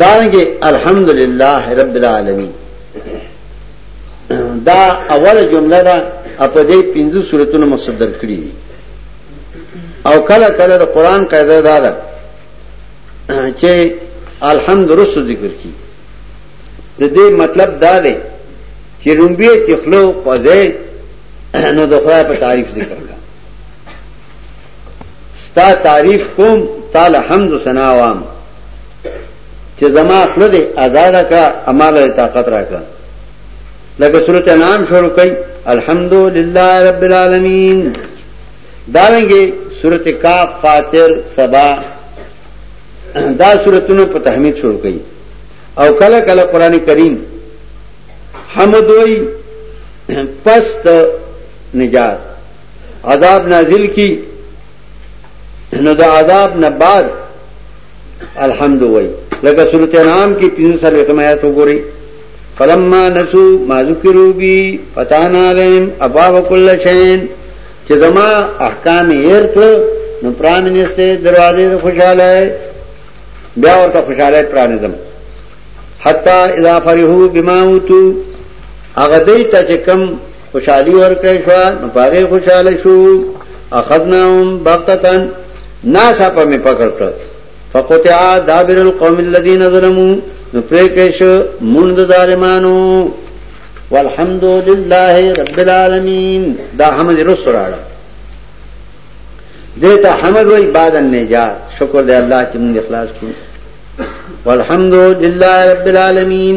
دارنګه الحمدلله رب العالمین دا اوله جمله ده په دې پنځه سوراتونو مصدر کړی دي او کله کله د قران قاعده دا ده چې الحمد رسو ذکر کی د دې مطلب دا دی چې رومبیه چې خلو قضې نو د خدای په تعریف ذکر ستا تعریف کوم تعالی حمد ثنا وام چې زما خپل دې آزاد کړه اماله طاقت راکړه لکه سورته انعام شروع کړي الحمدلله رب العالمین داوینګي سورته کاف فاطر سبا دا سورتونو په تحمید شروع کړي او کله کله قران کریم حمد وای پس نجات عذاب نازل کی نو د عذاب نه بعد الحمد وای لکه سورته انعام کې 15 آیات وګورئ فلما نسو ما ذکرو بی فتانا علیم اباب کل شین چې زما احکام هیر کړ نو پران نشته دروازې ته خوشاله بیا ورته خوشاله پران زم حتا اذا فرحو بما اوتو هغه دې ته چې کم خوشحالی ورکړی شو نو پاره خوشاله شو اخذناهم بغتتن ناسا په می پکړ کړ فقطع دابر القوم الذين ظلموا نو پریکش مون د ظالمانو والحمد لله رب العالمین دا حمد رسول راړه دیتا حمد وای بعد النجات شکر دے اللہ چی من اخلاص کو والحمد لله رب العالمین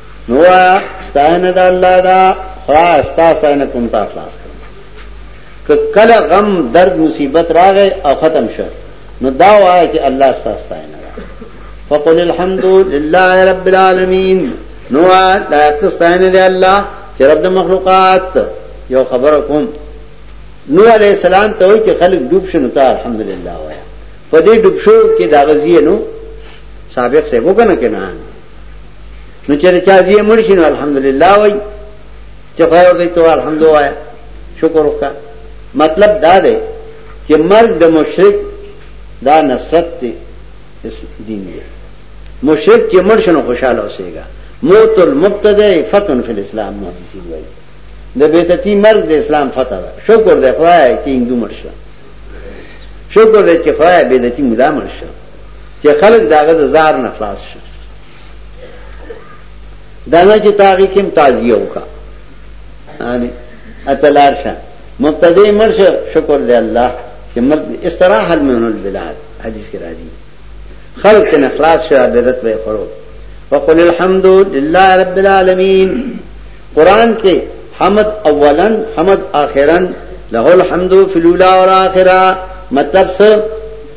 نو وایه ستاینه د الله ده خدایه ستا ستاینه کوم تا خلاص کړم که کله غم درد مصیبت راغی او ختم شو نو دا وایه چې الله ستا ستاینه ده فقل الحمد لله رب العالمین نو وایه لایق ستاینه دی الله چې رب د مخلوقات یو خبره کوم نو علی السلام ته وایي چې خلک ډوب شنو ته الحمدلله وایه په دې ډوب شو کې دا غزیه نو سابق سے وګنه کنه نو چیرې چا دې مړ شي نو الحمدلله وای چې خدای ورته تو الحمدلله وای شکر وکړه مطلب دا دی چې مرګ د مشرک دا نصرت دی دین دی مشرک چې مړ شنو خوشاله اوسېږي موت المبتدع فتن فی الاسلام محدثین وایي د بیتتی مرګ د اسلام فتح ده شکر دی خدای چې هندو مړ شو شکر دی چې خدای بیتتی مولا مړ شو چې خلک داغه د زار نه خلاص شي دا نه چې تاغي کوم تعزیه وکا یعنی اتلار شه مبتدی مرشه شکر دی الله چې مرد استراح المن البلاد حدیث کې راځي خلق ته اخلاص شو عبادت به خورو وقل الحمد لله رب العالمین قران کې حمد اولا حمد اخرا له الحمد فی الاولى والاخره مطلب څه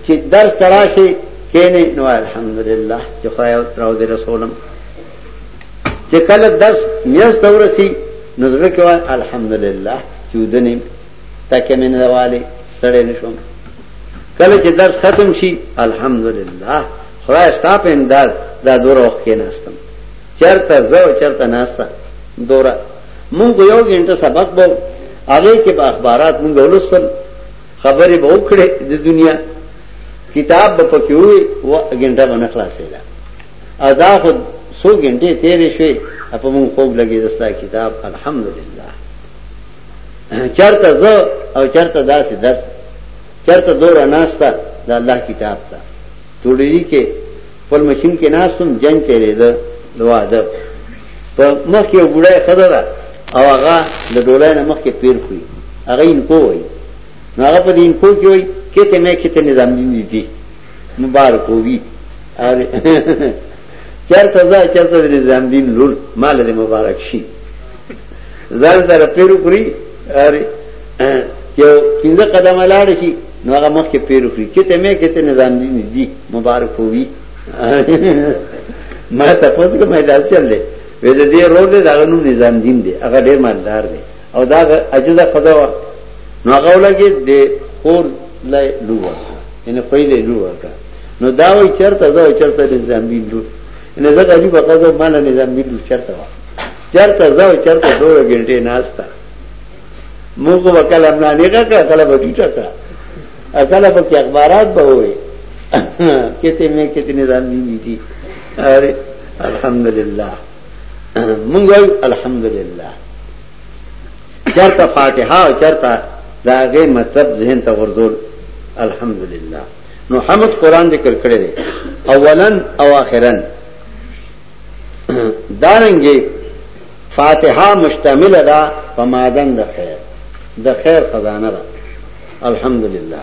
چی درس ته راشی کینی نو وای الحمدلله چی خدای او تراوزی رسولم چی کله درس میز ته ورسی نو زړه کې وای الحمدلله چی ودنیم تکه مې نه والی ستړی نشوم کله چې درس ختم شي الحمدلله خدای ستا په امداد دا دوره وخت کې ناستم چرته زو چرته ناستا دوره مونږ یو غنټه سبق بو هغه کې په اخبارات مونږ ولوستل خبرې به وکړې د دنیا کتاب به پکې وي و ګنټه به نه خلاصېده او دا خو څو ګنټې تېرې شوې په مونږ خوب لګې دستا کتاب الحمدلله چرته زه او چرته داسې درس چرته دوره ناسته د الله کتاب ته توډیری کې خپل ماشین کې ناستم جنگ تیرېده د واده په مخ کې یو بوډای خزه ده او هغه د ډولای نه مخ کې پیر خوې هغه انکو وایي نو هغه په دې انکو کې وایي کته مې کته نظام دین دي مبارک وي اره چرته ځا چرته نظام دین لول مال دې مبارک شي ځان سره پیرو کړی اره چې کینده قدم لاړ شي نو هغه مخ کې پیرو کړی کته مې کته نظام دي نه دي مبارک وي ما تاسو کوم هدایت چللې وې د دې روړ دې دا نوم نظام دین دی هغه ډېر مالدار دی او دا اجزه قضا وا نو هغه ولګي د اور لای لوه ان په دې لوه کا نو دا وای چرته دا چرته نظام دین لوه ان زه غریب قضا مال نظام دین لوه چرته وا چرته ځو چرته دوه ګنټې ناستا موږ به کله نه نه کړه کله به ټیټه کړه کله به کې اخبارات به وي کته مې کته نظام دي دي اره الحمدلله موږ الحمدلله چرته فاتحه او چرته داغه مطلب ذهن ته ورزول الحمدلله نو حمد قران ذکر کړی دی اولا او اخرا دارنګي فاتحه مشتمل ده په معدن د خیر د خیر خزانه ده الحمدلله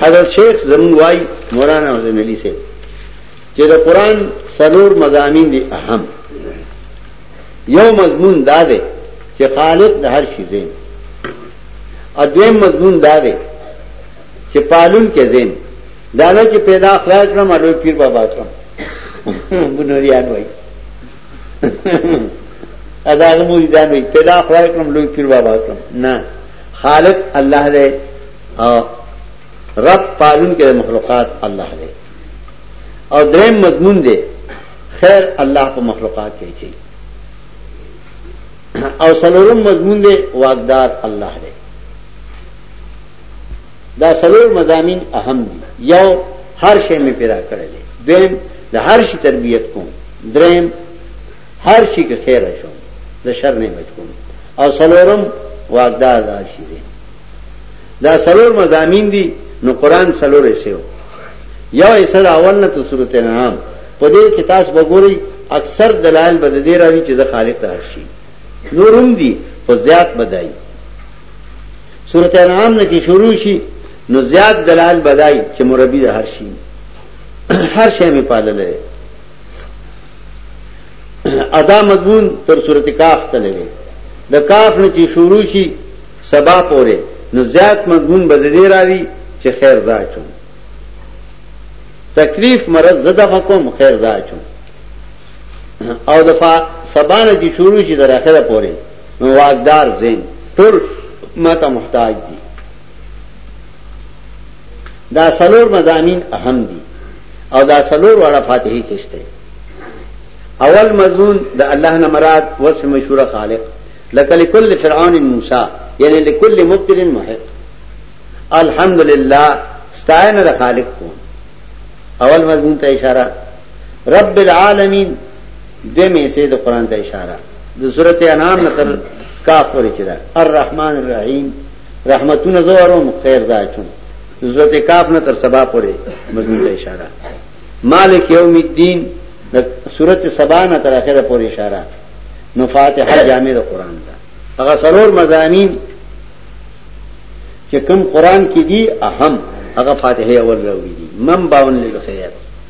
حضرت شیخ زمون وای مولانا حسین علی سے چې د قران سرور مزامین دي اهم یو مضمون دا دی چې خالق د هر شي زین ادویم مضمون دا دی چې پالون کې زم دا نه چې پیدا خدای کړم اډو پیر بابا کړم بنوریان وای ادا مریدان وای پیدا خدای کړم لوی پیر بابا کړم نه خالق الله دې او رب پالون کې مخلوقات الله دې او دریم مضمون دې خیر الله په مخلوقات کې چي او سلورم مضمون دې واقدار الله دې دا سلور مضامین اهم دي یو هر شی می پیدا کړی دی دویم د هر شي تربیت کوم دریم هر شي کې خیر شوم د شر نه بچ کوم او سلورم واقدار دا شي دی دا سلور مضامین دي نو قران سلور یې سیو یو یې سره اول نه ته سورته نام په دې کې تاسو وګورئ اکثر دلایل بد دې راځي چې د خالق ته هر شي نورم دي په زیات بدایي سورت انعام نه چې شروع شي نو زیات دلال بدای چې مربي د هر شي هر شی می پاللې ادا مضمون تر سورت کاف ته لګي د کاف نه چې شروع شي سبا پورې نو زیات مضمون بددې راوي چې خیر ځای چون تکلیف مرض زده فکم خیر ځای چون او دفعه سبا نه چې شروع شي تر اخره پورې نو واکدار زین ټول ماته محتاج دي دا سلور مزامین اهم دي او دا سلور واړه فاتحه کې شته اول مضمون د الله نه مراد وصف مشهور خالق لکه لكل فرعون موسی یعنی لكل مبتل محق الحمدلله ستاینه د خالق کوم اول مضمون ته اشاره رب العالمین دې مې سه د قران ته اشاره د سورته انعام نتر کاف پورې چې دا الرحمن الرحیم رحمتونه زوروم خیر ځاچوم د سورته کاف نتر سبا پورې مضمون ته اشاره مالک یوم الدین د سورته سبا نتر اخره پورې اشاره نو فاتحه جامع د قران ده هغه سرور مزامین چې کوم قران کې دي اهم هغه فاتحه اول راوړي دي من باون للخير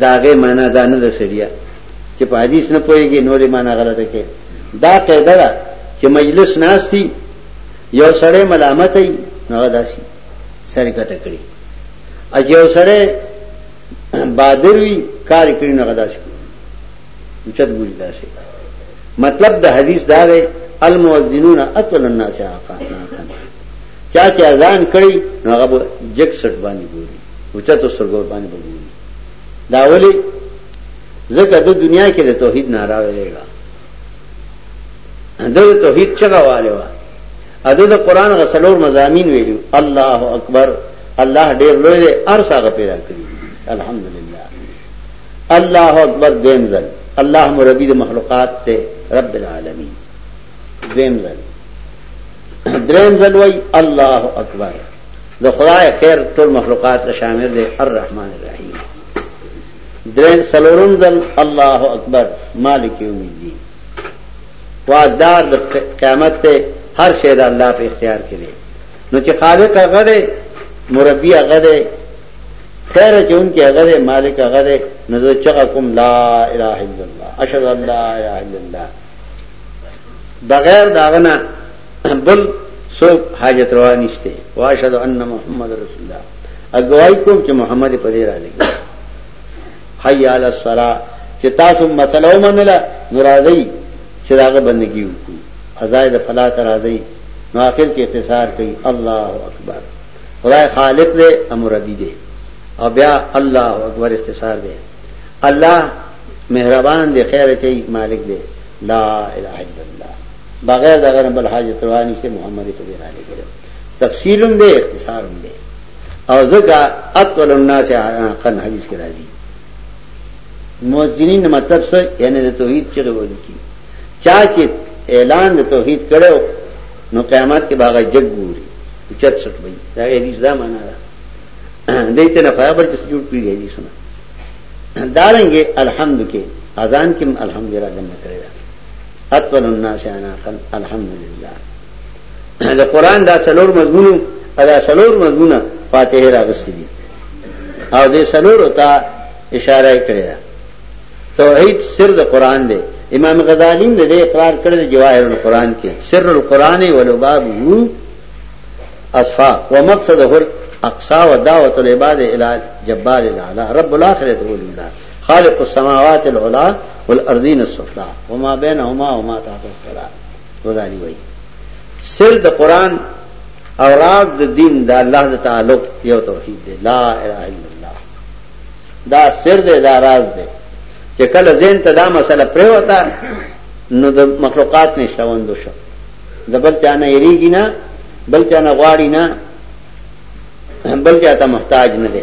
دا غي معنا دا نه ده سړیا چې په حدیث نه پويږي نورې معنا غلطه کې دا قاعده ده چې مجلس ناشتي یو سړی ملامت ای نو داسي سر کته کړی اج یو سړی بادر وی کار کړی نو داسي چت ګوري داسي مطلب د حدیث دا دی المؤذنون اطول الناس عقانا چا چې اذان کړی نو هغه جک سټ باندې ګوري اوچتو سترګو ورباندې به ګوري دا ولې ځکه د دنیا کې د توحید ناره ویلېږه د توحید چغه والے وا اده د قران غسلور مزامین ویلو الله اکبر الله ډېر لوی دی ارساغه پیدا کړی الحمدلله الله اکبر دیمزل الله مربی د مخلوقات ته رب العالمین دیمزل دریم ځل وای الله اکبر د خدای خیر ټول مخلوقات ته شامل دی الرحمن الرحیم درې سلورم دل الله اکبر مالک یوم الدین واقدار د قیامت ته هر شی د الله په اختیار کې دی نو چې خالق هغه دی مربی هغه دی خیر چون کې هغه دی مالک هغه دی نو زه چغه کوم لا اله الا الله اشهد ان لا اله الا الله بغیر داغنا بل سوک حاجت روا نشته واشهد ان محمد رسول الله اګوای کوم چې محمد په دې را لګي حي علی الصلاه چې تاسو مسله ومنله ناراضي چې داغه بندگی وکړو ازای د فلا تر راضي نو اخر کې اختصار کوي الله اکبر خدای خالق دې امر ربي دې او بیا الله اکبر اختصار دې الله مهربان دې خیر چي مالک دې لا اله الا بغیر دا غنه بل حاجت روا نشته محمد په دې را لګره تفصیل هم دی اختصار هم دی او ځکه اطول الناس قن حدیث کې راځي مؤذنین مطلب څه یعنی د توحید چې وایي کی چا چې اعلان د توحید کړو نو قیامت کې باغ جګ ګوري چت سټ وي دا حدیث دا معنا ده دیت نه فایبر چې جوړ کړی دی سنا دارنګه الحمد کې اذان کې الحمدلله دنه کړی اطول الناس اناقا الحمدلله د قران دا سلور مضمون ادا سلور مضمونه فاتحه راغستې دي او دې سلور ته اشاره کړې ده توحید سر د قران دی امام غزالی نے دے اقرار کر دے جواہر القرآن کے سر القرآن ولباب اصفا و مقصد اقصا و دعوت العباد الى جبار العلا رب الاخرت والمدار خالق السماوات العلا والارضین السفلا وما بینهما وما تحت الثرا غزالی وایي سر د قران او راز د دین د الله د تعلق یو توحید دی لا اله الا الله دا سر دی دا راز دی چې کله زین ته دا مسله پریوتا نو د مخلوقات نشوندو شو د بل چانه یریږي نه بل چانه غواړي نه بل چاته محتاج نه دی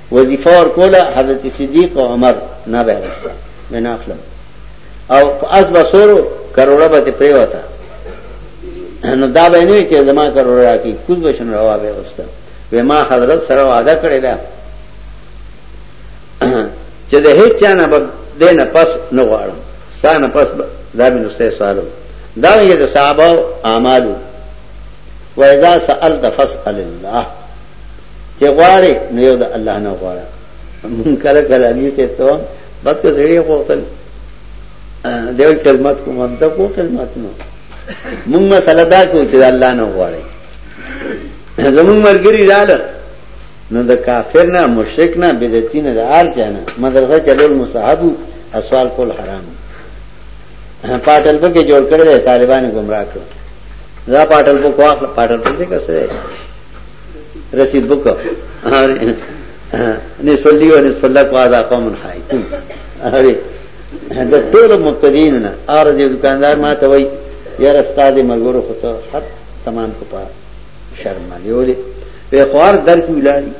وظیفه ورکوله حضرت صدیق او عمر نه به رسته بنا خپل او اس بسورو کروڑه به ته پریوتا نو دا به نه چې زما کروڑه راکی کوز بشن روا به وسته و ما حضرت سره وعده کړی دا چې د هیڅ چا نه به دینه پس نه غواړم ستانه پس دا به نسته سوالو دا یې د صحابه اعمالو وایذا سألت فسأل الله چې غواړي نو یو د الله نه غواړه مونږ کله کله دې ته ته بس که زړه غوښتل دیو خدمت کوم هم ته کو خدمت نو مونږ مسله دا کو چې الله نه غواړي زمونږ مرګري رااله نو د کافر نه مشرک نه بدعتي نه د هر چا نه مدرسه چلول مستحب او سوال کول حرام پاټل په کې جوړ کړل طالبان گمراه کړو دا پاټل په خوا پاټل په دې کې څه رسید بک اور نصف اللی و نصف اللہ کو آزا قوم خائتون ارے د ټول مبتدین نه اور دې دکاندار ما ته وای یا رستا دې مرګورو خو ته حق تمام کو پا شرم باندې ولې په خوار در کې ولاړی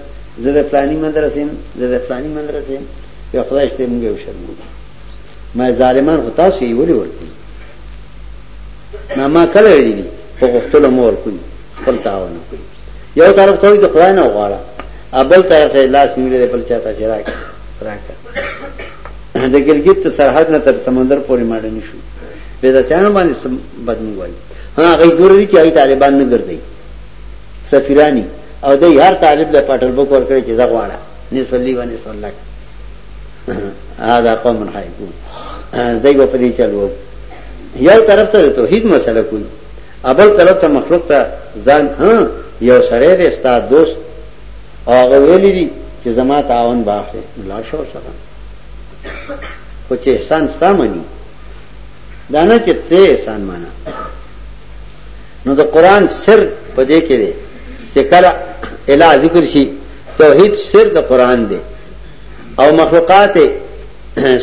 زه د فلانی مدرسې زه د فلانی مدرسې په خدای شته موږ یو شرم ما ظالمان خو تاسو یې ولې ورکړي ما ما کله ویلي خو غفتلو مور کوي خپل تعاون وکړي یو طرف ته د خدای نه وغواړه ابل طرف ته لاس نیولې بل چاته چې راکړه راکړه د ګلګت سرحد نه تر سمندر پورې ماډه نشو به دا چانه باندې بدني وایي ها هغه ګور دي چې هغه طالبان نه ګرځي سفیرانی او د هر طالب له پټل بوک ور کړی چې دا غواړه نه صلی و نه صلی هذا قوم حیکون دایو په دې چلو یو طرف ته توحید مسله کوي ابل طرف ته مخلوق ته ځان ها یو سړی دی ستا دوست او هغه ویلی دی چې زما تعاون به اخلي لاړ شو سره خو چې احسان ستا مني دا نه چې ته احسان مانا نو د قران سر په دې کې دی چې کله اله ذکر شي توحید سر د قران دی او مخلوقات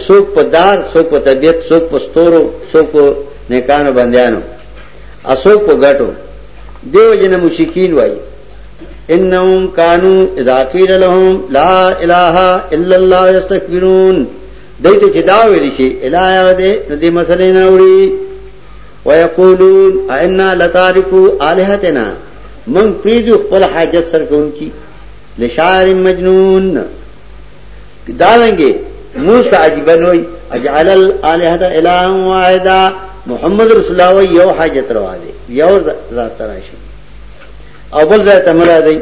سوک په دار سوک په طبیعت سوک په ستورو سوک په نیکانو بندیانو اسوک په ګټو دیو جن مشکین وای انهم کانوا اذا قيل لهم لا اله الا الله يستكبرون دایته چې دا ویل شي الایه دې نو دې مسلې نه وړي ويقولون ائنا لتاركو الهتنا من پریدو خپل حاجت سرکون کی لشاعر مجنون دارنګي موږ ته عجیب نه وي اجعل الالهه الا واحده محمد رسول الله یو حاجت روا دی یو ذات راشي او بل ځای ته مرا دی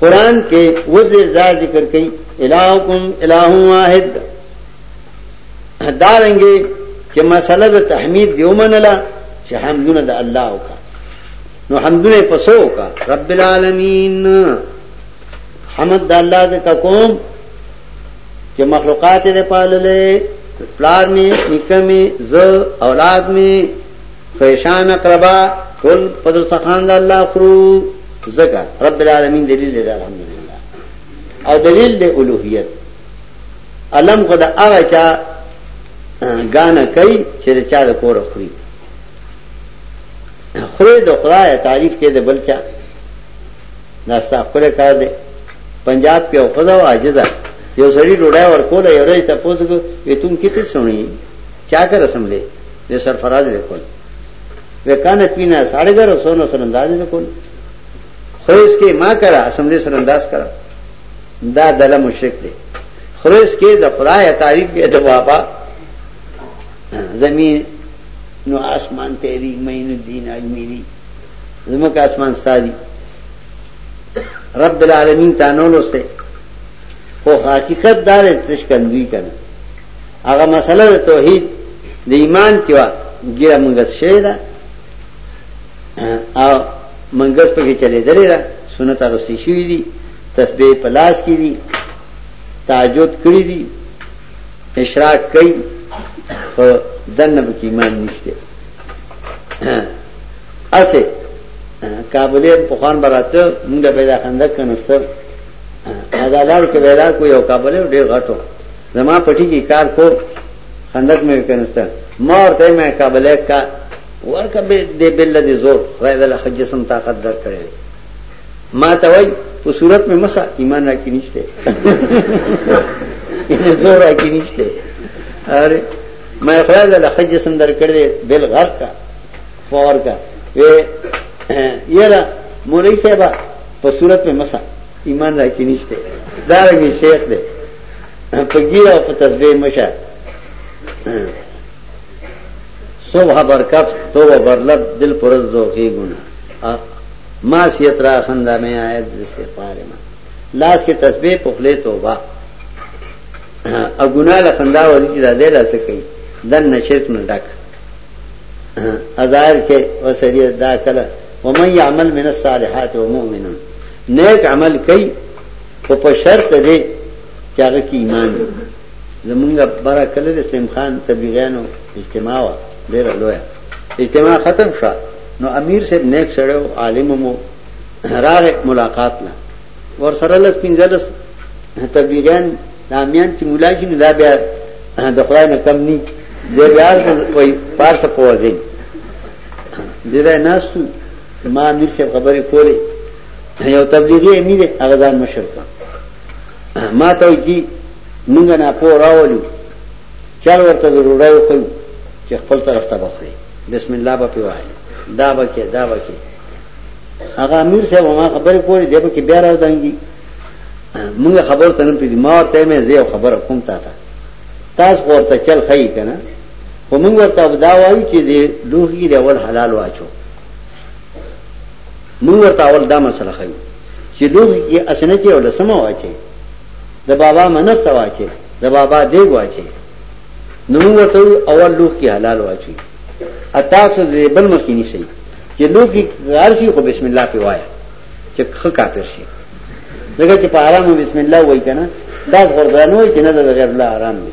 قران کې وزیر ځای ذکر کړي الہکم الہ واحد دارنګي چې مسله د تحمید دیومنه چې حمدونه د الله وکړه نو حمدونه په سو کا رب العالمین حمد د الله د تقوم چې مخلوقات دې پاللې پلار می نکه می ز اولاد می فیشان اقربا ټول په درسخان د الله خرو زګه رب العالمین دلیل دی الحمدلله او دلیل دی اولوہیت علم خدا هغه چا غانا کوي چې چا د کور خوري خورې د خدای تعریف کې د بل چا دا ستا خپل کار دی پنجاب کې او خدا او عاجزه یو سړی ډوډۍ ورکول یو ورځ ته پوسو وي تم کته سونی چا کر رسم لې د سرفراز دې کول وکانه پینا 1150 سونو سره انداز دې کول خو اس کې ما کرا اسمبلی سره انداز کرا دا دله مشرک دی خو اس کې د خدای تعریف کې د بابا زمين نو آسمان تیری معین الدین اجمیری زمک آسمان ساری رب العالمین تانو لوسته خو حقیقت دار تشکندوی کنه هغه مسله د توحید د ایمان کې وا ګیره مونږ شوی دا او مونږ په کې چلے درې دا سنت اغستی شوی دي تسبیح پلاس کې دي تهجد کړی دي اشراک کوي خو دنه پکې ایمان نشته اسه کابلیان په خوان براته موږ به دا خندق کنستر دا لار کې ویلا کو یو کابل ډیر غټو زما پټی کې کار کو خندق مې کنستر ما ورته مې کابل کا ورکه به دې بل دې زور خدای دې حج سم طاقت در کړې ما ته وای په صورت مې مسا ایمان راکې نشته یعنی زور راکې نشته اره ما خدای د لخت جسم در کړې بل غرق کا فور کا وی یلا مولای صاحب په صورت مې مسا ایمان راکې نشته دا رنګي شیخ دی په ګیره په تسبیح مشه صبح برکت تو برلب دل پرز ذوقی گنا ما سیت را خندا میں آیت استغفار ما لاس کې تسبیح په خله توبه او ګناه له خندا ورې چې دا دې لاس کوي دن نشرک نه ډک ازار کې وسړي دا کله ومن يعمل من الصالحات ومؤمن نیک عمل کوي او په شرط دې چې هغه کې ایمان زمونږه برا کله د اسلام خان تبلیغانو اجتماع وا ډېر لوی اجتماع ختم شو نو امیر صاحب نیک سړی او عالم مو راغې ملاقات لا ور سره لس پنځلس تبلیغیان دامیان چې مولا شي نو دا بیا د خدای نه کم ني دی بیا وای پارسه پوځین دې دا ناستو ما امیر صاحب خبرې کولې یو تبلیغي امیر هغه ځان مشر کا ما ته وی موږ نه پوه راولو چل ورته ضروري وکړو چې خپل طرف ته بخړي بسم الله به پی وای دا به کې دا به کې هغه امیر صاحب ما خبرې کولې دی به کې بیا راو دانګي موږ خبر ته نه پیډ ما ورته مې زه خبر کوم تا ته تاسو ورته چل خی کنه خو موږ ورته دا وایو چې دی لوخي دی اول حلال واچو موږ ورته اول دا مسله خی چې لوخي کې اسنه کې اول سم واچي د بابا منت واچي د بابا دیګ واچي نو موږ ورته وایو اول لوښ کې حلال واچوي اتاسو دې بل مخ کې نیسي چې لوښ کې غار شي خو بسم الله په وایا چې خه کافر شي دغه چې په حرام بسم الله وای کنه دا غردانو چې نه د غیر الله حرام دي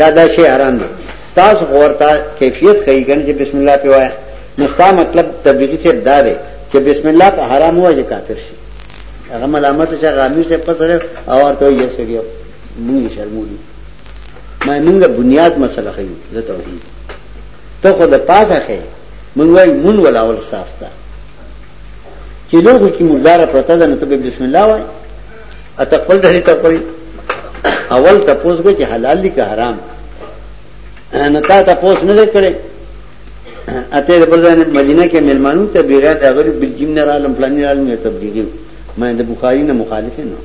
یا دا شی حرام دي تاسو ورته کیفیت کوي کنه چې بسم الله په وایا نو تا مطلب تبلیغی سے دا دی چې بسم الله ته حرام وای چې کافر شي هغه ملامت شه غامي سے پسره او ورته یې سړیو موږ شرمولي ما مونږه بنیاد مسله خیو د توحید ته خو د پاسه خې مونږ وای مون ولاول صاف کا چې لوګو کې مردار پرته ده نو ته بسم الله وای اته خپل ډهړي ته کوي اول ته پوسګه چې حلال دي که حرام نه تا ته پوس نه کړي اته د بلځان مدینه کې ملمانو ته بیرات اغری بلجیم نه رالم پلان نه رالم تبلیغي مې د بخاری نه مخالف نه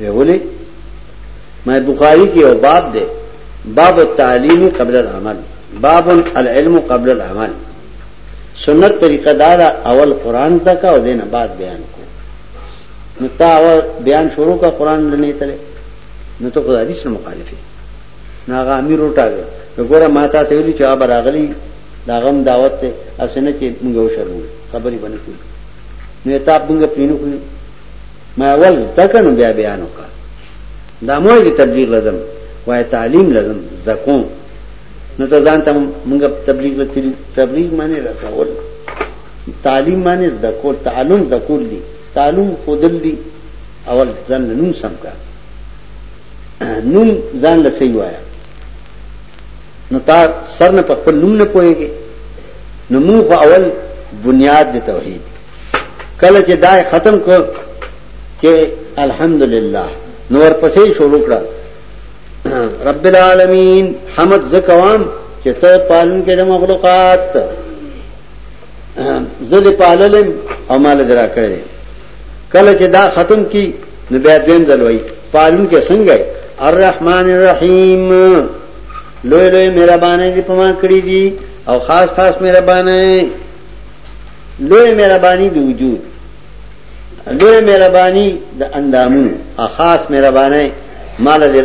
ویولې ما بخاری کې یو باب دی باب التعلیم قبل العمل باب العلم قبل العمل سنت طریقه دا دا اول قران تک او دینه بعد بیان کو نو تا اول بیان شروع کا قران لنی تله نو ته خدای دې سره مخالف یې نو هغه امیر وټاګه وګوره ما ته ته ویلي چې هغه راغلی دا غم دعوت ته اسنه چې موږ وشرو خبرې باندې کوي نو ته موږ پینو کوي ما اول زده کړه نو بیا بیان وکړه دا مو چې تبلیغ لازم وای تعلیم لازم زده کوم نو ته ځان ته موږ تبلیغ لتل تبلیغ معنی رسول تعلیم معنی زده کول تعلم زده کول دي تعلم خودل دي اول ځان له نوم سم کا نوم ځان له صحیح وایا نو تا سر نه په خپل نوم نه پوهیږي نو موږ اول بنیاد د توحید کله چې دای ختم کړ چې الحمدلله نور پسې شروع کړه رب العالمین حمد زکوام چې ته پالن کې د مخلوقات زه دې پاللم او مال درا کړې کله چې دا ختم کی نو بیا دین دلوي پالن کې څنګه الرحمن الرحیم لوی لوی مهربانه دې پما کړې دي او خاص خاص مهربانه لوی مهرباني د وجود لوی مهرباني د اندامونو خاص مهرباني مال دې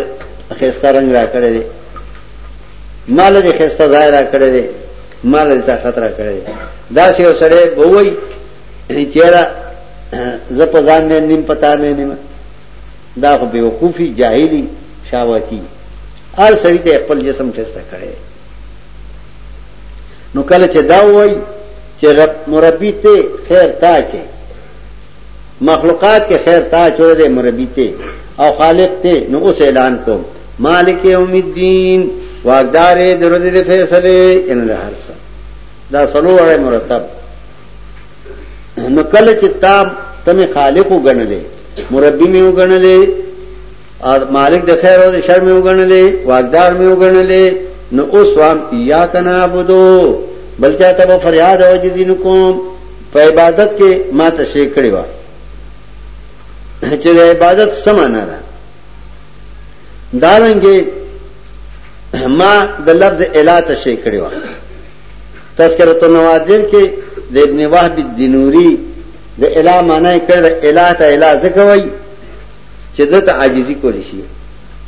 خسته رنگ را کړی دی مال دې خسته ځای را کړی دی مال دې طاقت را کړی دی دا سی وسړې بووي چیرې زه په ځان نه نیم پتا نه نیم دا خو بیوقوفي جاهلی شاوتی هر سړی ته خپل جسم خسته کړی دی نو کله چې دا وای چې رب مربی ته خیر تا چي مخلوقات کې خیر تا چوره دې مربی ته او خالق ته نو اوس اعلان کوم مالک یوم الدین واقدار درود دې فیصله ان له هر څه دا سلو وړه مرتب نو کله چې تا تمه خالق وګڼلې مربی مې وګڼلې مالک د خیر او د شر مې وګڼلې واقدار مې وګڼلې نو اوس وام یا کنا عبدو بلکې ته په فریاد او جدین کوم په عبادت کې ما ته شي کړی و چې د عبادت سمانه ده دارنګې ما د لفظ الا ته شي کړی و تذکرۃ النوادر کې د ابن وهب الدینوری د الا معنی کړه الا ته الا زکوي چې دته عاجزي کول شي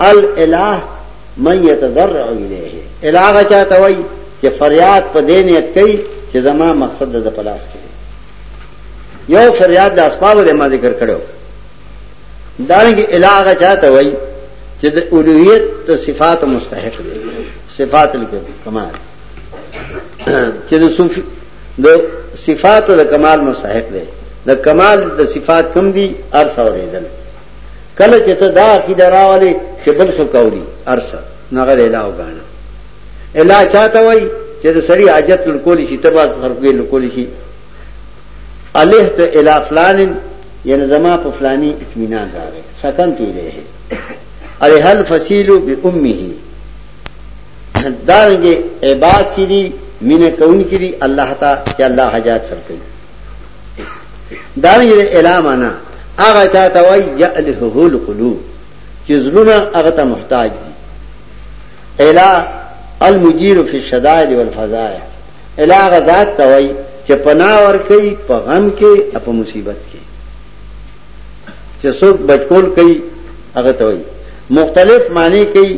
الاله من يتضرع اليه الاغه چاته وای چې فریاد په دې نیت کوي چې زما مقصد د پلاس کې یو فریاد د اسباب د ما ذکر کړو دانګي الاغه چاته وای چې د اولویت صفات مستحق دي صفات الکمال چې د صوفي د صفات د کمال مستحق دی د کمال د صفات کم دي ارس اوریدل کله چې ته دا عقیده راولې چې بل څه کولی ارس نغه دی لاو غاڼه الا چاته وای چې د سړی حاجت لکول شي تبا سرګې لکول شي الیه ته الا فلان یعنی زما په فلانی اطمینان راغی سکن تو دی الی هل فصیل بامه دارنګه عباد چې دي مینه کوونکي دي الله ته چې الله حاجات سره کوي دارنګه اعلان انا هغه ته توي يأله القلوب چې زړونه هغه ته محتاج دي الا المجير في الشدائد والفضائع الا غذات توي چې پناه ور کوي په غم کې او په مصیبت کې چې څوک بچکول کوي هغه توي مختلف معنی کوي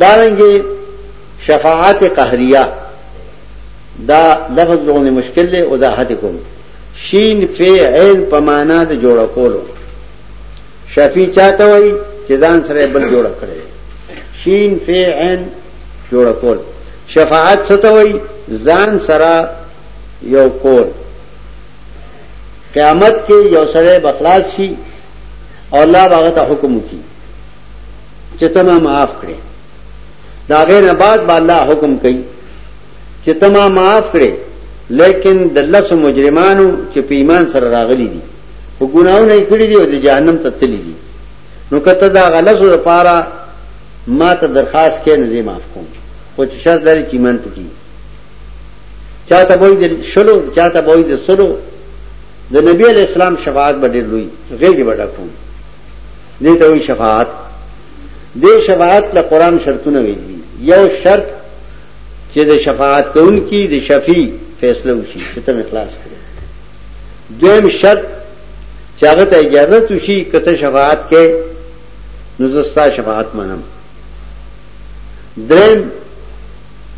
دارنګه شفاعت قهریه دا لفظ لغونی مشکل دی وضاحت کوم شین فی عین په معنا د جوړ کولو شفیع چاته وای چې ځان سره بل جوړ کړي شین فی عین جوړ کول شفاعت څه ته وای ځان سره یو کول قیامت کې یو سره بخلاص شي او الله هغه ته حکم وکړي چې ته ما معاف کړې دا غیر نه بعد با الله حکم کوي چې ته ما معاف کړې لیکن د لس مجرمانو چې په ایمان سره راغلي دي په ګناونه یې کړی دی او د جهنم ته تللی دي نو کته دا غلسو لپاره ما ته درخواست کې نه دی معاف کوم خو چې شر درې چې ایمان پکې چاته وای د شلو چاته وای د سلو د نبی علی اسلام شفاعت به ډېر لوی غېږي به ډکوم دې ته وایي شفاعت دې شفاعت له قران شرطونه ویل دي یو شرط چې د شفاعت کوونکی د شفیع فیصله وشي چې ته اخلاص کړې دویم شرط چې هغه ته اجازه توشي کته شفاعت کې نو زستا شفاعت منم دریم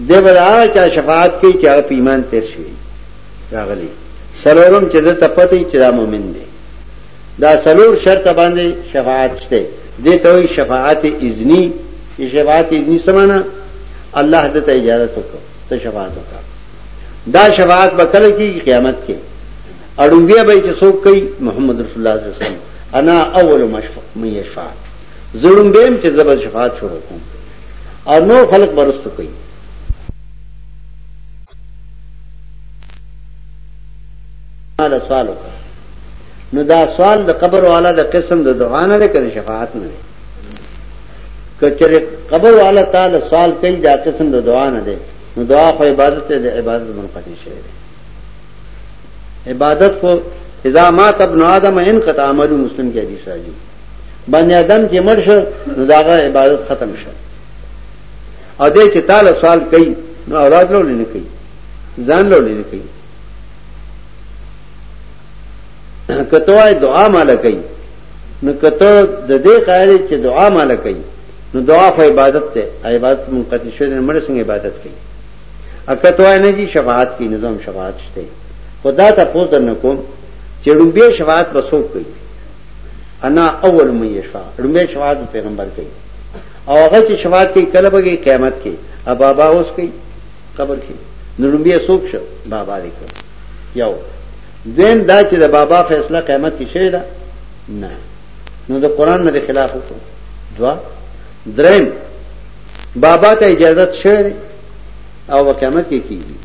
د بلا چا شفاعت کوي چې هغه په ایمان تیر شي راغلي سلورم چې د تپتی چې دا مؤمن دی دا څلور شرطه باندې شفاعت شته دې ته وایي شفاعت اذنی چې شفاعت اذنی څه معنا الله دې ته اجازه وکړه ته شفاعت وکړه دا شفاعت به کله کېږي قیامت کې اړوبیا به چې څوک کوي محمد رسول الله صلی الله علیه وسلم انا اول مشفع من یشفع زړم بهم چې زبر شفاعت شروع کوم او نور خلق برستو کوي ماله سوال وکړه نو دا سوال د قبر والا د قسم د دعا نه ده کنه شفاعت نه ده کچره قبر والا تعالی سوال کوي دا قسم د دعا نه ده نو دعا خو عبادت ده د عبادت منقطع شوی ده عبادت خو اذا مات ابن آدم انقطع عمل مسلم کې حدیث راځي باندې آدم چې مړ شو نو داغه عبادت ختم شو او دې چې تعالی سوال کوي نو اولاد لولې نه کوي ځان لولې نه کوي کته وای دعا مال کوي نو کته د دې قائل چې دعا مال کوي نو دعا خو عبادت ته عبادت منقطع شوی نه مړ څنګه عبادت کوي اکته وای نه دي شفاعت کې نظام شفاعت شته خدا ته پوز نه کوم چې روبه شفاعت بسوک کوي انا اول من یشفا روبه شفاعت پیغمبر کوي او هغه چې شفاعت کوي کله به قیامت کې ابا با اوس کوي قبر کې نو لومبي څوک شو بابا دې کو یو دین دا چې د بابا فیصله قیامت کې شوی دا نه نو د قران نه خلاف وکړو دوا درین بابا ته اجازه شوی او قیامت کې کیږي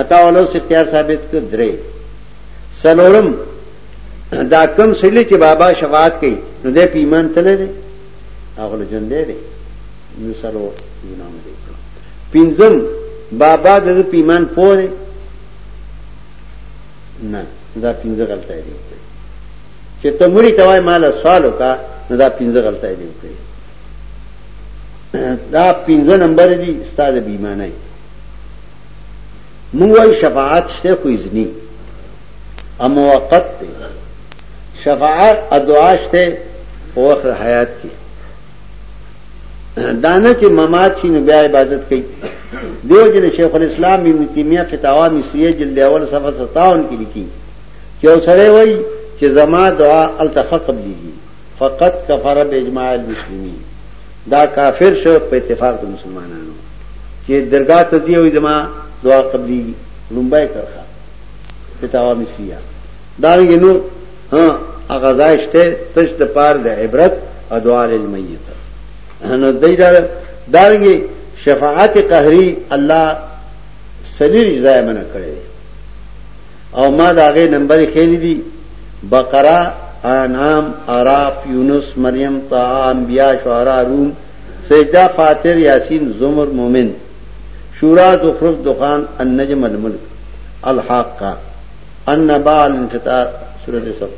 عطا ولو سے اختیار ثابت کړ درې سلورم دا کم سلی چې بابا شفاعت کوي نو دې په ایمان تللی دی هغه ژوند دی نو سلو ګناه دی پنځم بابا د په ایمان پوه دی نه دا پنځه غلطه دی وکړي چې ته مړی توای مال سوال وکا نو دا پنځه غلطه دی وکړي دا پنځه نمبر دی استاد به ایمان نه موږ وايي شفاعت شته خو ځنی ا موقت دی شفاعت ادعا شته په وخت حیات کې دانه چې ممات شي نو بیا عبادت کوي دیو جن شیخ الاسلام ابن تیمیه فتاوا مصریه جلد اول صفحه 57 کې لیکي چې اوسره وایي چې زما دعا التخق بلیږي فقط کفر باجماع المسلمین دا کافر شو په اتفاق د مسلمانانو چې درگاه ته دی وي زما دعا قبليږي لومبای کرخه فتاوا مصریه دا یې نور ها هغه ځای شته تش د پار د عبرت او دعا للمیت نو دای دا دارنګي شفاعت قهری الله سلیل ځای منه کړی او ما دا غي نمبر خېل دي بقره انعام عراف یونس مریم طه انبیاء شعراء روم سجدہ فاتر یاسین زمر مومن شورا زخرف دخان النجم الملک الحاق کا النباء الانفطار سورت سب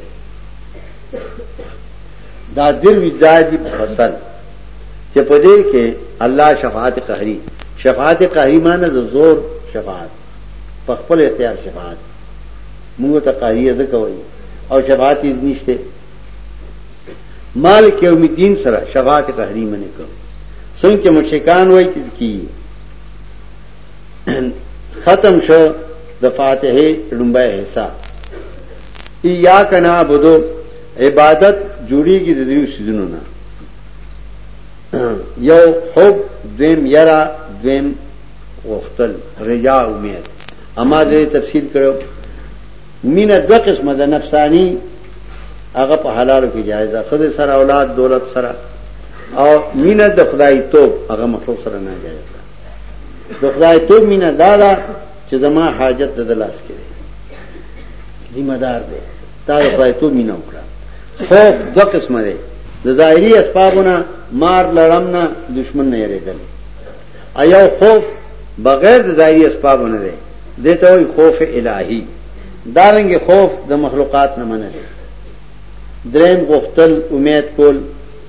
دا در وجدای دی فصل چې په دې کې الله شفاعت قهري شفاعت قهري معنی د زور شفاعت په خپل اختیار شفاعت موږ ته قهري ځکه کوي او شفاعت یې نشته مالک یوم الدین سره شفاعت قهري منه کوي څنګه مشکان وایي چې کی ختم شو د فاتحه لومبای حصہ ایاک نعبدو عبادت جوړیږي د دریو سيزونو نه یو حب دویم یرا دویم غختل رجا امید اما دې تفصیل کړو مینا دو قسمه ده نفسانی هغه په حلالو کې جایز ده خدای سره اولاد دولت سره او مینا د خدای توپ هغه مخلوق سره نه جایز ده د خدای ته مینه دا ده چې زما حاجت د دلاس کې دی ذمہ دار دی تا د خدای ته مینه وکړه خوف دو قسمه دی د ظاهري اسبابونه مار لړم نه دشمن نه یریدل ایا خوف بغیر د ظاهري اسبابونه دی دته وي خوف الهي دارنګ خوف د دا مخلوقات نه منل دریم غختل امید کول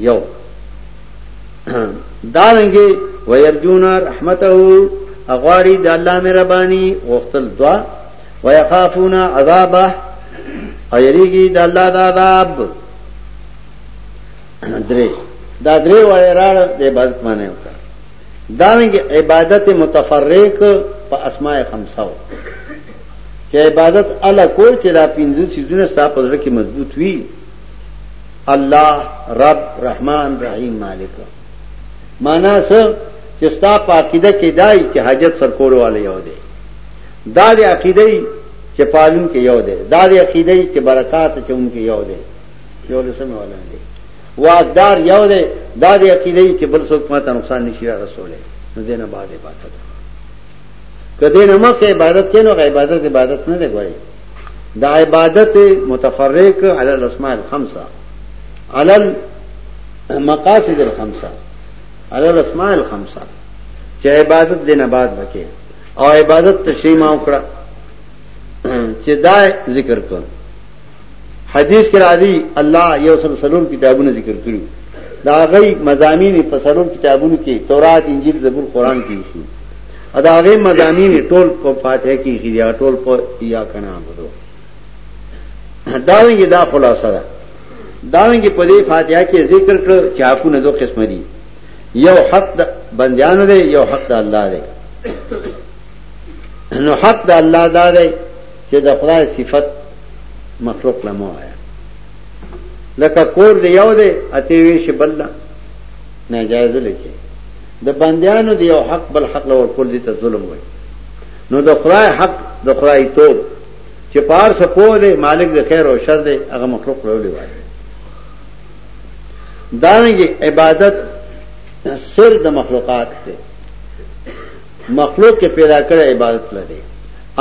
یو دارنګي ويرجون رحمته اغواړي د الله مهرباني غوښتل دعا ويخافون عذابه او یریږي د الله د عذاب درې دا درې وړه راړ د عبادت معنی وکړه دانګ عبادت متفرق په اسماء خمسو چې عبادت الله کول چې دا پنځه سيزونه ستاسو په ځړ کې مضبوط وي الله رب رحمان رحیم مالک معنا څه چې ستا په عقیده کې دای چې حاجت سرکول والے یو دی دا د عقیده چې پالون کې یو دی دا د عقیده چې برکات چون کې یو دی یو لسمه والا دی واقدار یو دی دا د عقیده چې بل څوک ماته نقصان نشي رسوله نو دینه بعد عبادت کدی نه مخ عبادت کینو عبادت عبادت نه دی ګوي د عبادت متفرق علی الاسماء الخمسه علی المقاصد الخمسه علی الاسماء الخمسه چې عبادت دینه بعد بکې او عبادت تشریح ما وکړه چې دا ذکر کړ حدیث کې راځي الله یو سل سلور کتابونه ذکر کړو دا غي مزامین په سلور کتابونو کې تورات انجیل زبور قران کې شو ادا هغه مزامین ټول په فاتحه کې کیږي ټول په یا کنه عبدو دا ویږي دا خلاصه ده دا ویږي په دې فاتحه کې ذکر کړو چې حقونه دوه قسم دي یو حق د بندیانو دی یو حق د الله دی نو حق د الله دا دی چې د خدای صفت مخلوق لمو آیا لکه کور دی یو دی اته وی شي بل نه جایز لکه د بندیانو دی یو حق بل حق لور کول دي ته ظلم وای نو د خدای حق د خدای توب چې پار سپو دی مالک د خیر او شر دی هغه مخلوق له لوي دانګي عبادت سر د مخلوقات ته مخلوق کې پیدا کړې عبادت لري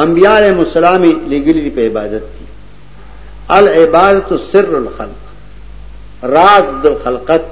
انبیاء علیهم السلام لګلي په عبادت دي العبادت سر الخلق راز د خلقت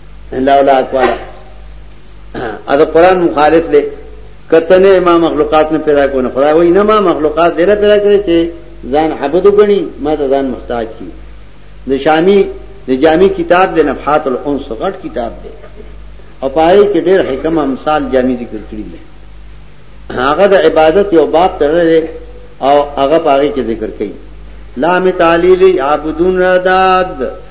الله ولا اکوالا ادا قرآن مخالف لے کتنے ما مخلوقات نے پیدا کو نہ خدا وہی نہ ما مخلوقات دینا پیدا کرے تھے زان حبد گنی میں تو زان محتاج کی نشامی نجامی کتاب دے نفحات الانس غٹ کتاب دے او پائے کہ ډیر حکم امثال جامع ذکر کړی دي هغه د عبادت یو باب تر لري او هغه پاره کې ذکر کړي لام تعلیل عبدون رداد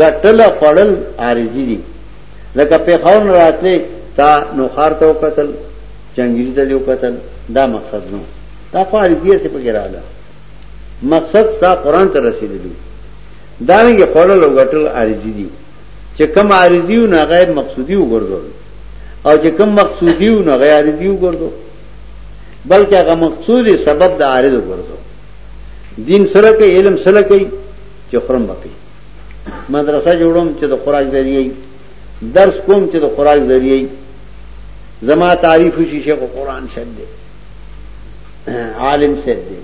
ګټل خوړل عارضی دي لکه پیښور نه راتلې تا نو خار ته وکتل جنگیری ته دیو قتل دا مقصد نو دا خو عارضیه څه پکې رااله مقصد ستا قران ته رسیدلی دا نه خړل او غټل عارضی دي چې کم عارضی او نه غیر مقصودی وګرځول او چې کم مقصودی او نه غیر عارضی وګرځول بلکې هغه مقصود سبب د عارض وګرځول دین سره کې علم سره کې چې خرم بکې مدرسه جوړوم چې د خوراک ذریعہ درس کوم چې د خوراک ذریعہ زما تعریف شي شیخ قرآن شد دی عالم شد دی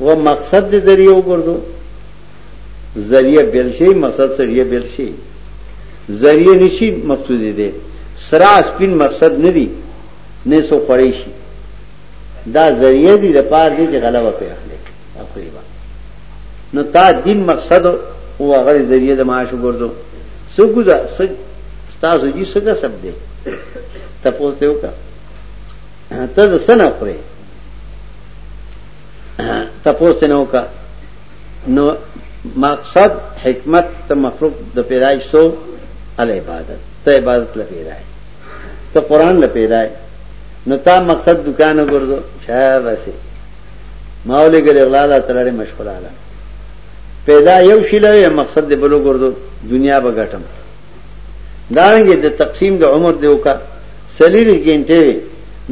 و مقصد دې ذریعہ وګرځو ذریعہ بل شي مقصد سره بل شي ذریعہ نشي مقصود دې سرا سپین مقصد نه دی نه سو خړې شي دا ذریعہ دي د پاره دې غلبه کوي اخري با نو تا دین مقصد او هغه ذریعہ د معاش ګرځو سګوزا سګ تاسو جی سګه سب دې تاسو ته وکا ته د سنه خوري تاسو ته نو کا نو مقصد حکمت ته مخلوق د پیدایش سو ال عبادت ته عبادت ل پیدای ته قران ل پیدای نو تا مقصد دکان ګرځو شابه سي ما ولې ګلې غلاله تلړې مشخلاله پیدا یو شی لوي مقصد دې بلو ګردو دنیا به ګټم دارنګه د تقسیم د عمر دی وکا سلیری ګنټه وی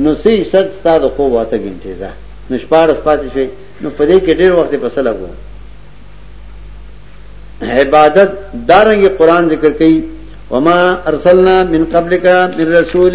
نو سی صد ستا د خو واته ګنټه ده نشپارس پاتې شي نو په دې کې ډېر وخت په سلا وو عبادت دارنګه قران ذکر کوي وما ارسلنا من قبلك من رسول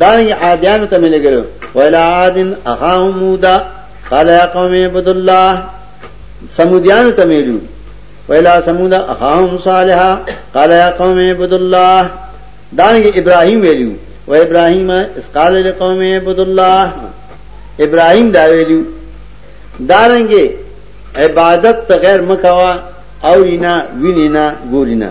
دارنګ عادیانو ته مې لګلو ویلا عادن اخاهم مودا قال یا قوم عبد الله سمودیانو ته مې لو ویلا سمود اخاهم صالحا قال یا قوم عبد الله دارنګ ابراهیم ویلو و ابراهیم اس قال لقوم عبد الله ابراهیم دا ویلو دارنګ عبادت غیر مکوا او نه وینینا ګورینا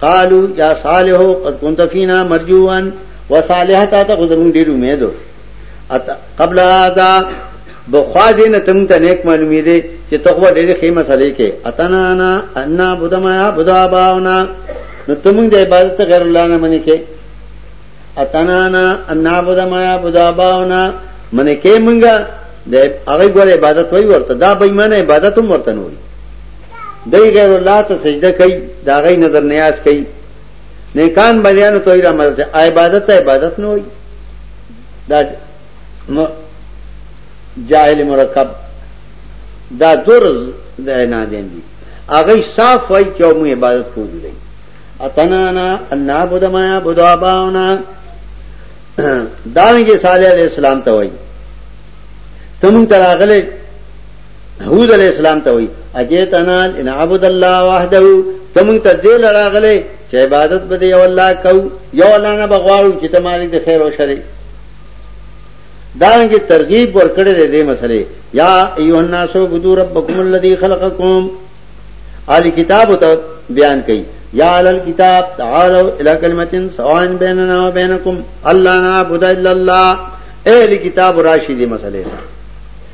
قالو یا صالح قد كنت فينا مرجوا وصالح تا ته غزمون ډیر امید قبل هذا بخوا دې نه تم ته نیک معلومې دي چې تقوا ډېر خې مسلې کې اتنا انا ان بودما یا بودا باونا نو تم دې عبادت غیر الله نه منې کې اتنا انا ان بودما یا بودا باونا منې کې مونږه د هغه ګور عبادت وای ورته دا بېمانه عبادت هم ورته نه وای دای غیر الله ته سجده کوي دا غي نظر نیاز کوي نیکان بلیان ته ایرا مدد عبادت عبادت نه وي دا جاهل مرکب دا دور د نه دي هغه صاف وای چې مو عبادت کوو دی اتنانا ان نعبد ما يعبد اباؤنا دانګي صالح عليه السلام ته وای تم تراغله هود علیہ السلام ته وی اجیتنا ان عبد الله وحده ته مونږ ته دې لړاغلې چې عبادت به یو الله کو یو الله نه بغواړو چې ته مالک د خیر او شر دانګه ترغیب ورکړې دې مسلې یا ایه الناس عبدو ربکم الذی خلقکم اهل کتاب ته بیان کړي یا اهل الكتاب تعالوا الى كلمه سواء بيننا وبينكم الله نعبد الا الله اهل کتاب راشدي مسلې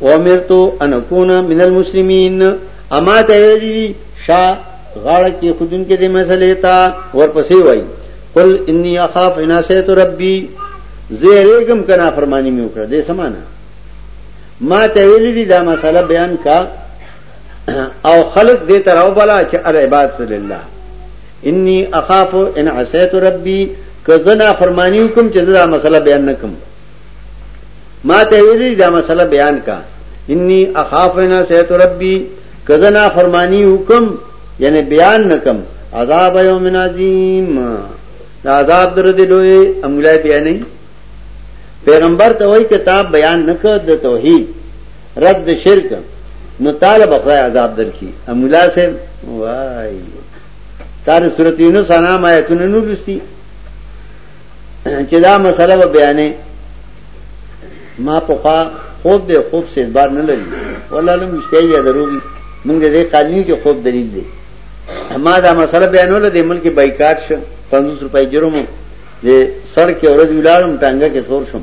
وامرتو ان اكون من المسلمين اما ته ویلي شا غاړه کې خودن کې د مسلې تا ورپسې وای قل اني اخاف ان سيت ربي زيرګم کنا فرمانی مې وکړه دې سمانه ما ته ویلي دي دا مسله بیان کا او خلق دې تر او بلا چې العباد لله اني اخاف ان عصيت ربي کزنا فرمانی کوم چې دا مسله بیان نکم ما ته ویلي دا مسله بیان کا انی اخاف انا سیت ربی کزنا فرمانی حکم یعنی بیان نکم عذاب یوم عظیم دا عذاب در دی لوی امولای بیان نه پیغمبر ته وای کتاب بیان نکړ د توحید رد د شرک نو تعالی بخدای عذاب درکې امولا سے وای تار سورۃ یونس انام آیتونه نو لستی چې دا مسله به بیانې ما په خوا خوب دې خوب سي بار نه لري والله لم مشتاق یا دروغي موږ دې قالینو کې خوب دلیل دی ما دا مسله بیانول د ملک بایکاټ شو 500 روپۍ جرم دې سړک ورځ ویلارم ټانګه کې څور شم